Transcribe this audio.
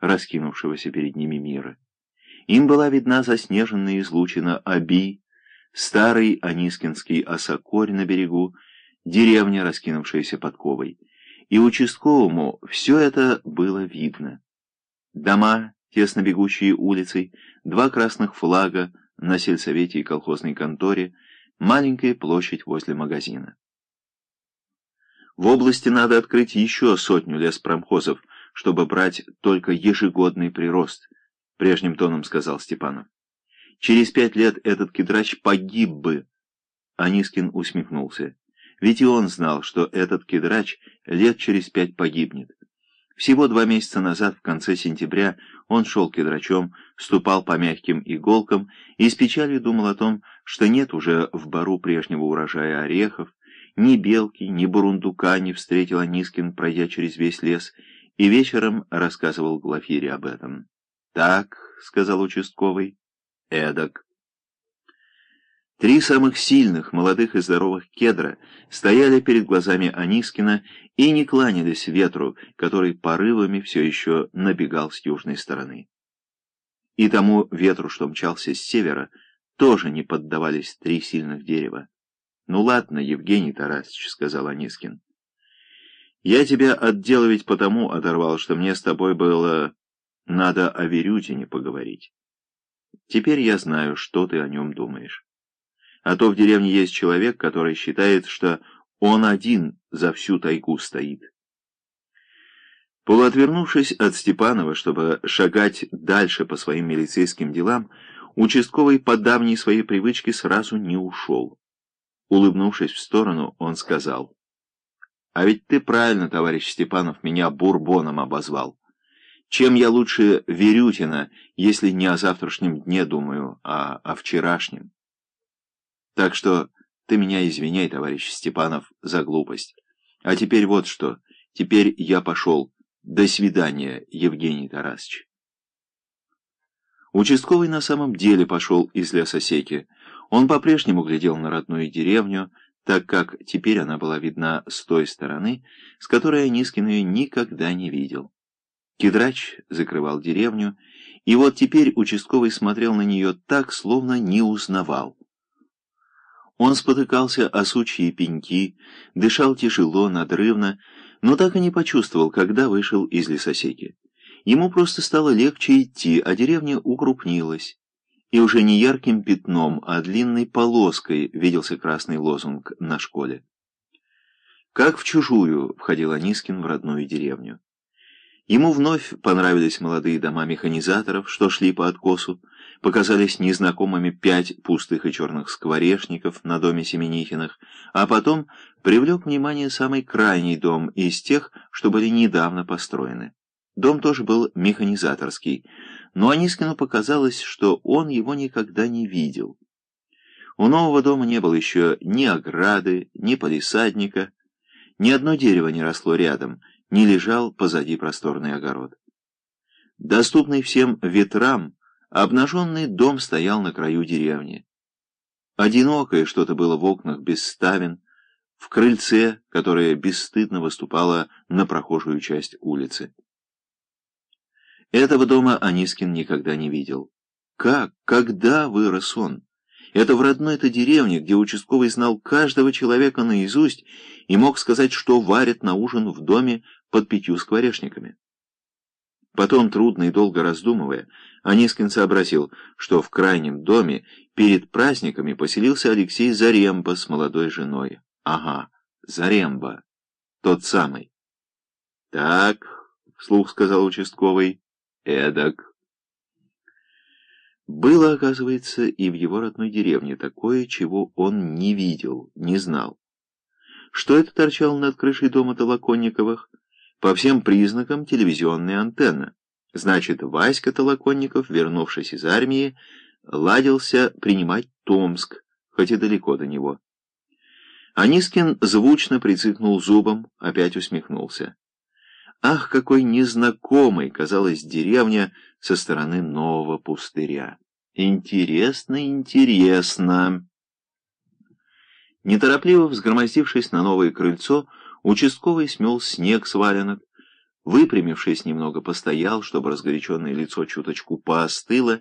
раскинувшегося перед ними мира. Им была видна заснеженная излучина Аби, старый Анискинский осокорь на берегу, деревня, раскинувшаяся подковой. И участковому все это было видно. Дома, тесно бегущие улицей, два красных флага на сельсовете и колхозной конторе, маленькая площадь возле магазина. В области надо открыть еще сотню леспромхозов, чтобы брать только ежегодный прирост, прежним тоном сказал Степанов. Через пять лет этот кедрач погиб бы. Анискин усмехнулся. Ведь и он знал, что этот кедрач лет через пять погибнет. Всего два месяца назад, в конце сентября, он шел кедрачом, ступал по мягким иголкам и с печалью думал о том, что нет уже в бару прежнего урожая орехов, ни белки, ни бурундука не встретил Анискин, пройдя через весь лес, и вечером рассказывал Глафире об этом. «Так», — сказал участковый, — «эдак». Три самых сильных, молодых и здоровых кедра стояли перед глазами Анискина и не кланялись ветру, который порывами все еще набегал с южной стороны. И тому ветру, что мчался с севера, тоже не поддавались три сильных дерева. «Ну ладно, Евгений Тарасович», — сказал Анискин. «Я тебя от дела ведь потому оторвал, что мне с тобой было... надо о Верютине поговорить. Теперь я знаю, что ты о нем думаешь». А то в деревне есть человек, который считает, что он один за всю тайгу стоит. Полуотвернувшись от Степанова, чтобы шагать дальше по своим милицейским делам, участковый по давней своей привычке сразу не ушел. Улыбнувшись в сторону, он сказал, «А ведь ты правильно, товарищ Степанов, меня бурбоном обозвал. Чем я лучше Верютина, если не о завтрашнем дне думаю, а о вчерашнем?» Так что ты меня извиняй, товарищ Степанов, за глупость. А теперь вот что. Теперь я пошел. До свидания, Евгений Тарасович. Участковый на самом деле пошел из лесосеки. Он по-прежнему глядел на родную деревню, так как теперь она была видна с той стороны, с которой Анискин ее никогда не видел. Кедрач закрывал деревню, и вот теперь участковый смотрел на нее так, словно не узнавал. Он спотыкался о сучьи пеньки, дышал тяжело, надрывно, но так и не почувствовал, когда вышел из лесосеки. Ему просто стало легче идти, а деревня укрупнилась. И уже не ярким пятном, а длинной полоской виделся красный лозунг на школе. Как в чужую входил Анискин в родную деревню. Ему вновь понравились молодые дома механизаторов, что шли по откосу, показались незнакомыми пять пустых и черных скворечников на доме Семенихиных, а потом привлек внимание самый крайний дом из тех, что были недавно построены. Дом тоже был механизаторский, но Анискину показалось, что он его никогда не видел. У нового дома не было еще ни ограды, ни полисадника, ни одно дерево не росло рядом — не лежал позади просторный огород. Доступный всем ветрам, обнаженный дом стоял на краю деревни. Одинокое что-то было в окнах без ставен, в крыльце, которое бесстыдно выступало на прохожую часть улицы. Этого дома Анискин никогда не видел. Как, когда вырос он? Это в родной-то деревне, где участковый знал каждого человека наизусть и мог сказать, что варят на ужин в доме под пятью скворечниками. Потом, трудно и долго раздумывая, Анискин сообразил, что в крайнем доме перед праздниками поселился Алексей Заремба с молодой женой. Ага, Заремба, тот самый. «Так», — вслух сказал участковый, — «эдак». Было, оказывается, и в его родной деревне такое, чего он не видел, не знал. Что это торчало над крышей дома Толоконниковых? По всем признакам телевизионная антенна. Значит, Васька Толоконников, вернувшись из армии, ладился принимать Томск, хоть и далеко до него. Анискин звучно прицикнул зубом, опять усмехнулся. Ах, какой незнакомой казалась деревня со стороны нового пустыря. Интересно, интересно. Неторопливо взгромоздившись на новое крыльцо, Участковый смел снег с валенок, Выпрямившись немного, постоял, чтобы разгоряченное лицо чуточку поостыло,